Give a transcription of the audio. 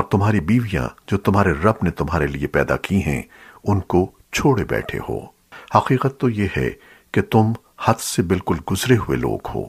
اور تمہاری بیویاں جو تمہارے رب نے تمہارے لیے پیدا کی ہیں، ان کو چھوڑے بیٹھے ہو۔ حقیقت تو یہ ہے کہ تم حد سے بالکل گزرے ہوئے لوگ ہو۔